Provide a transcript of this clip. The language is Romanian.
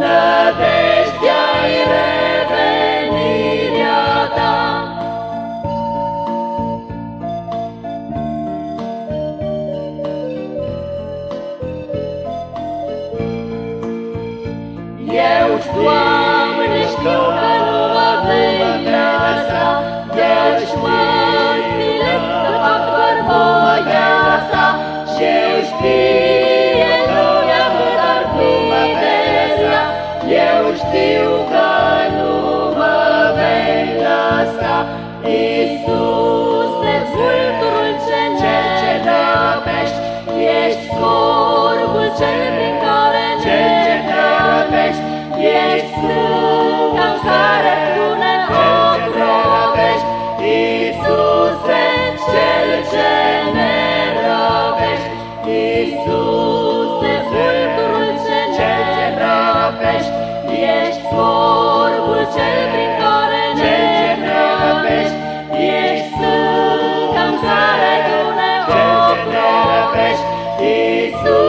nădejdea-i revenirea ta. Eu, Doamne, știu că nu mă vei lăsa, Iisuse, vulturul ce ne răpești, Ești scorbul cel prin care ne răpești, Ești stânga în care tu ne ocropești, Iisuse, cel ce ne răpești, Iisuse, Iisus.